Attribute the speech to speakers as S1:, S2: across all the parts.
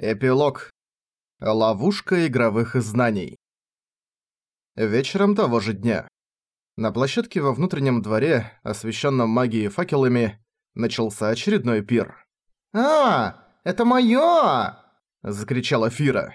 S1: Эпилог. Ловушка игровых знаний. Вечером того же дня. На площадке во внутреннем дворе, освещенном магией факелами, начался очередной пир.
S2: «А, это моё!»
S1: – закричала Фира.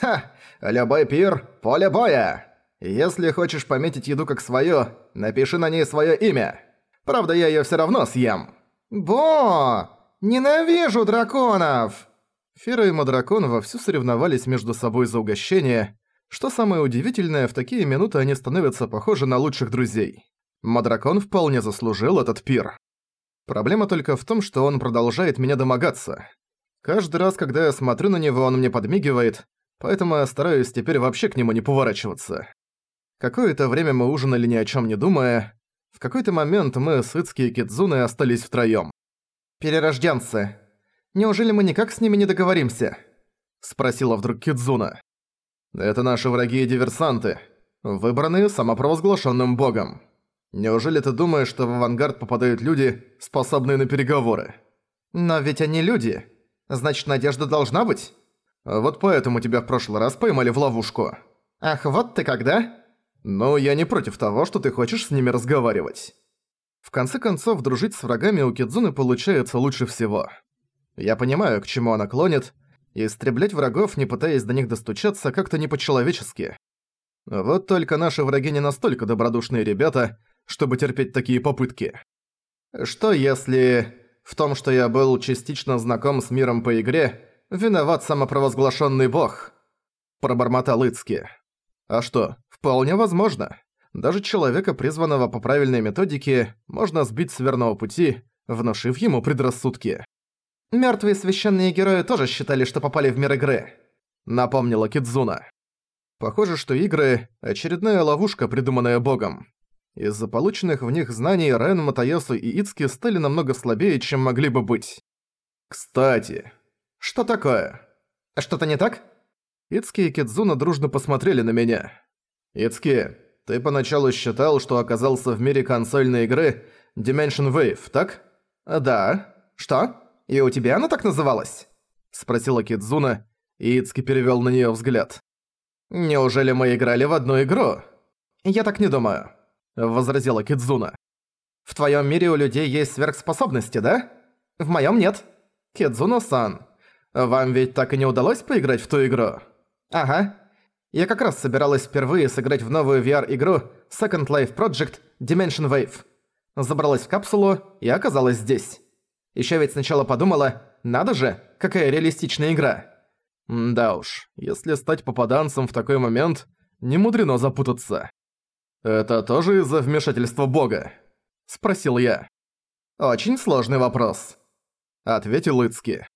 S1: «Ха! Любой пир – поле боя! Если хочешь пометить еду как своё, напиши на ней своё имя. Правда, я её всё равно съем».
S2: «Бо! Ненавижу драконов!»
S1: Фера и Мадракон вовсю соревновались между собой за угощение. Что самое удивительное, в такие минуты они становятся похожи на лучших друзей. Мадракон вполне заслужил этот пир. Проблема только в том, что он продолжает меня домогаться. Каждый раз, когда я смотрю на него, он мне подмигивает, поэтому я стараюсь теперь вообще к нему не поворачиваться. Какое-то время мы ужинали ни о чем не думая. В какой-то момент мы с Ицки и Кидзуной остались втроём.
S2: «Перерожденцы. Неужели мы никак с ними не договоримся?»
S1: Спросила вдруг Кидзуна. «Это наши враги и диверсанты, выбранные самопровозглашенным богом. Неужели ты думаешь, что в авангард попадают люди, способные на переговоры?»
S2: «Но ведь они люди. Значит, надежда должна быть?»
S1: «Вот поэтому тебя в прошлый раз поймали в ловушку».
S2: «Ах, вот ты когда?»
S1: «Ну, я не против того, что ты хочешь с ними разговаривать». В конце концов, дружить с врагами у Кидзуны получается лучше всего. Я понимаю, к чему она клонит, и истреблять врагов, не пытаясь до них достучаться, как-то не по-человечески. Вот только наши враги не настолько добродушные ребята, чтобы терпеть такие попытки. Что если в том, что я был частично знаком с миром по игре, виноват самопровозглашенный бог? Пробормотал Ицки. А что, вполне возможно. Даже человека, призванного по правильной методике, можно сбить с верного пути, внушив ему предрассудки.
S2: Мертвые священные герои тоже считали, что попали в мир игры», —
S1: напомнила Кидзуна. Похоже, что игры — очередная ловушка, придуманная богом. Из-за полученных в них знаний Рен, Матаясу и Ицки стали намного слабее, чем могли бы быть. Кстати, что такое?
S2: Что-то не так?
S1: Ицки и Кидзуна дружно посмотрели на меня. Ицки, ты поначалу считал, что оказался в мире консольной игры Dimension Wave, так?
S2: Да. Что? «И у тебя она так называлась?»
S1: – спросила Кидзуна, и Ицки перевёл на неё взгляд.
S2: «Неужели мы играли в одну игру?»
S1: «Я так не думаю», – возразила Кидзуна.
S2: «В твоём мире у людей есть сверхспособности, да? В моём нет. Кидзуна-сан, вам ведь так и не удалось поиграть в ту игру?» «Ага. Я как раз собиралась впервые сыграть в новую VR-игру Second Life Project Dimension Wave. Забралась в капсулу и оказалась здесь. Ещё ведь сначала подумала, надо же, какая реалистичная игра.
S1: М да уж, если стать попаданцем в такой момент, не мудрено запутаться. «Это тоже из-за вмешательства бога?» – спросил я.
S2: «Очень сложный вопрос», –
S1: ответил Ицки.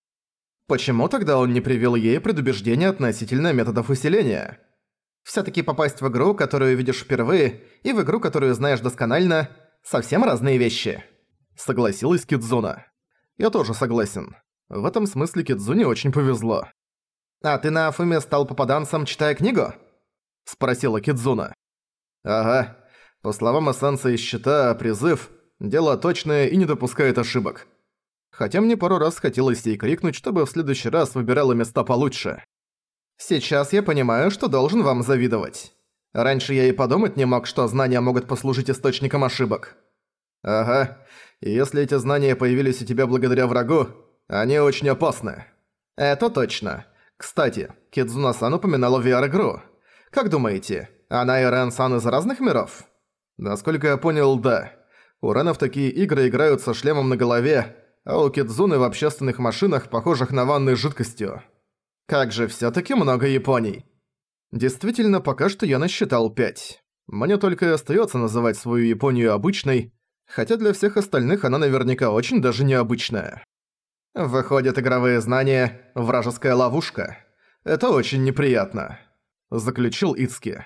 S2: «Почему тогда он не привил ей предубеждения относительно методов усиления? Всё-таки попасть в игру, которую видишь впервые, и в игру, которую знаешь досконально – совсем разные вещи», –
S1: согласилась Кидзуна. Я тоже согласен. В этом смысле Кидзуне очень повезло.
S2: «А ты на Афуме стал попаданцем, читая книгу?»
S1: – спросила Кидзуна. «Ага. По словам эссенса из щита, призыв – дело точное и не допускает ошибок. Хотя мне пару раз хотелось ей крикнуть, чтобы в следующий раз выбирала места получше.
S2: Сейчас я понимаю, что должен вам завидовать. Раньше я и подумать не мог, что знания могут послужить источником ошибок».
S1: «Ага. И если эти знания появились у тебя благодаря врагу, они очень опасны».
S2: «Это точно. Кстати, Кидзуна-сан упоминала VR-игру. Как думаете, она и Рен-сан из разных миров?»
S1: «Насколько я понял, да. У Рена в такие игры играют со шлемом на голове, а у Кидзуны в общественных машинах, похожих на ванны с жидкостью.
S2: Как же всё-таки много Японий!»
S1: Действительно, пока что я насчитал пять. Мне только и остаётся называть свою Японию обычной, хотя для всех остальных она наверняка очень даже необычная.
S2: Выходят, игровые знания – вражеская ловушка. Это очень неприятно», –
S1: заключил Ицки.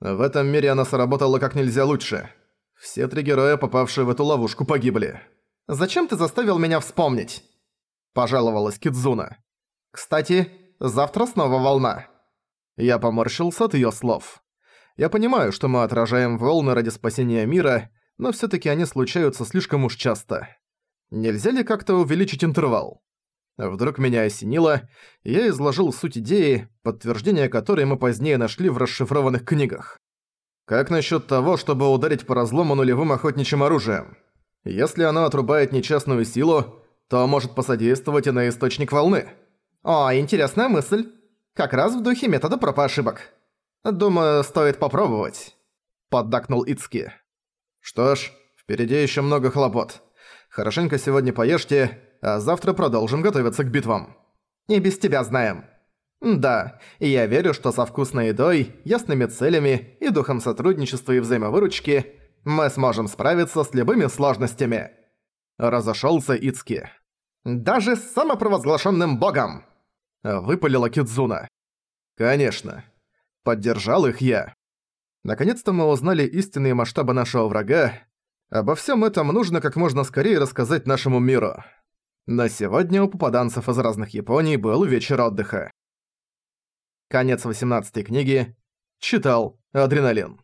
S1: В этом мире она сработала как нельзя лучше. Все три героя, попавшие в эту ловушку, погибли.
S2: «Зачем ты заставил меня вспомнить?» – пожаловалась Кидзуна. «Кстати, завтра снова волна».
S1: Я поморщился от её слов. Я понимаю, что мы отражаем волны ради спасения мира, но всё-таки они случаются слишком уж часто. Нельзя ли как-то увеличить интервал? Вдруг меня осенило, и я изложил суть идеи, подтверждение которой мы позднее нашли в расшифрованных книгах. Как насчет того, чтобы ударить по разлому нулевым охотничьим оружием? Если оно отрубает нечестную силу, то может посодействовать и на источник волны.
S2: О, интересная мысль. Как раз в духе метода проб ошибок. Думаю, стоит попробовать. Поддакнул Ицки.
S1: Что ж, впереди еще много хлопот. Хорошенько сегодня поешьте, а завтра продолжим готовиться к битвам.
S2: И без тебя знаем. Да, и я верю, что со вкусной едой, ясными целями и духом сотрудничества и взаимовыручки мы сможем справиться с любыми сложностями.
S1: Разошёлся Ицки.
S2: Даже с самопровозглашенным богом!
S1: Выпалила Кидзуна. Конечно. Поддержал их я. Наконец-то мы узнали истинные масштабы нашего врага. Обо всем этом нужно как можно скорее рассказать нашему миру. На сегодня у попаданцев из разных Японий был вечер отдыха. Конец 18 книги. Читал Адреналин.